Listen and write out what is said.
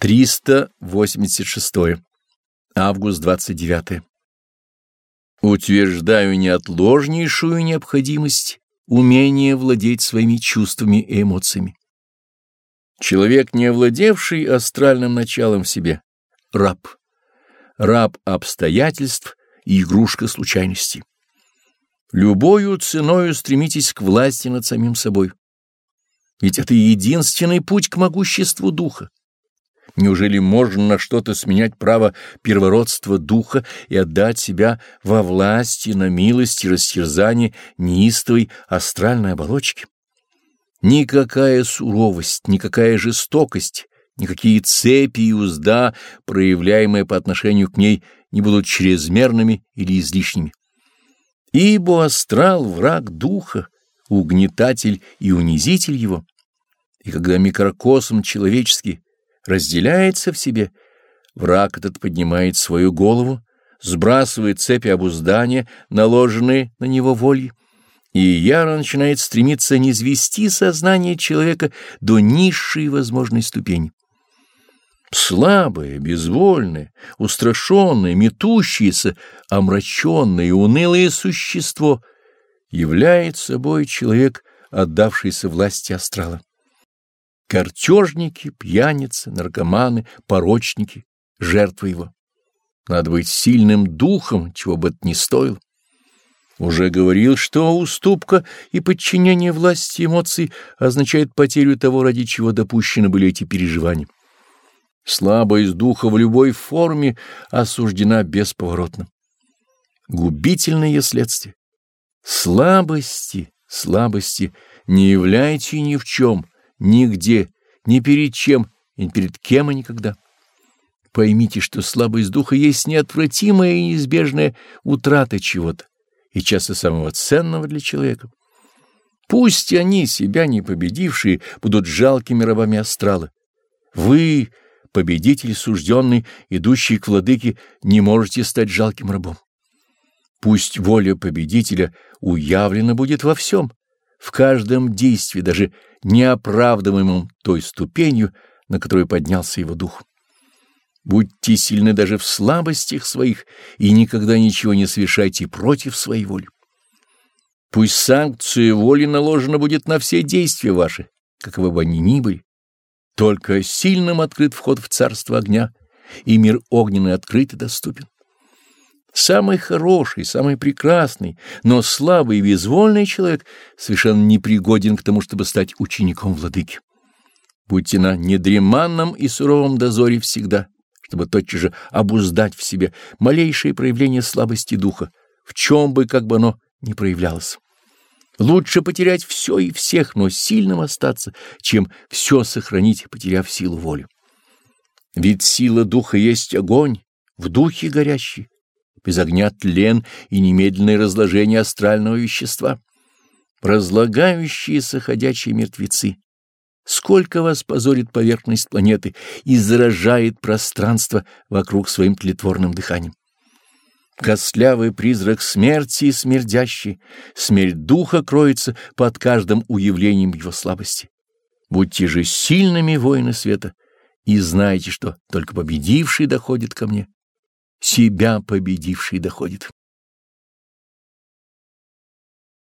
386. Август 29. Утверждаю неотложнейшую необходимость умения владеть своими чувствами и эмоциями. Человек, не овладевший астральным началом в себе, раб. Раб обстоятельств и игрушка случайностей. Любою ценою стремитесь к власти над самим собой. Ведь это единственный путь к могуществу духа. Неужели можно на что-то сменять право первородства духа и отдать себя во власти, на милость и растерзание неистовой астральной оболочки? Никакая суровость, никакая жестокость, никакие цепи и узда, проявляемые по отношению к ней, не будут чрезмерными или излишними. Ибо астрал — враг духа, угнетатель и унизитель его. И когда микрокосм человеческий разделяется в себе, враг этот поднимает свою голову, сбрасывает цепи обуздания, наложенные на него волей, и яро начинает стремиться низвести сознание человека до низшей возможной ступени. Слабое, безвольное, устрашенное, метущееся, омраченное унылое существо является собой человек, отдавшийся власти астрала. Картежники, пьяницы, наркоманы, порочники, жертвы его. Надо быть сильным духом, чего бы это ни стоило. Уже говорил, что уступка и подчинение власти эмоций означает потерю того, ради чего допущены были эти переживания. Слабость духа в любой форме осуждена бесповоротно. Губительное следствие. Слабости, слабости не являйте ни в чем — нигде, ни перед чем, ни перед кем и никогда. Поймите, что слабость духа есть неотвратимая и неизбежная утрата чего-то, и часто самого ценного для человека. Пусть они, себя не победившие, будут жалкими рабами астрала. Вы, победитель сужденный, идущий к владыке, не можете стать жалким рабом. Пусть воля победителя уявлена будет во всем, в каждом действии, даже неоправдываемым той ступенью, на которую поднялся его дух. Будьте сильны даже в слабостях своих и никогда ничего не совершайте против своей воли. Пусть санкция воли наложена будет на все действия ваши, каковы бы они ни были. Только сильным открыт вход в царство огня, и мир огненный открыт и доступен. Самый хороший, самый прекрасный, но слабый и безвольный человек совершенно непригоден к тому, чтобы стать учеником владыки. Будьте на недреманном и суровом дозоре всегда, чтобы тотчас же обуздать в себе малейшее проявление слабости духа, в чем бы как бы оно ни проявлялось. Лучше потерять все и всех, но сильным остаться, чем все сохранить, потеряв силу воли. Ведь сила духа есть огонь, в духе горящий, без огня тлен и немедленное разложение астрального вещества. Разлагающиеся ходячие мертвецы. Сколько вас позорит поверхность планеты и заражает пространство вокруг своим тлетворным дыханием. Костлявый призрак смерти и смердящий, смерть духа кроется под каждым уявлением его слабости. Будьте же сильными воины света и знайте, что только победивший доходит ко мне себя победивший доходит.